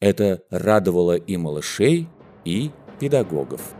Это радовало и малышей, и педагогов.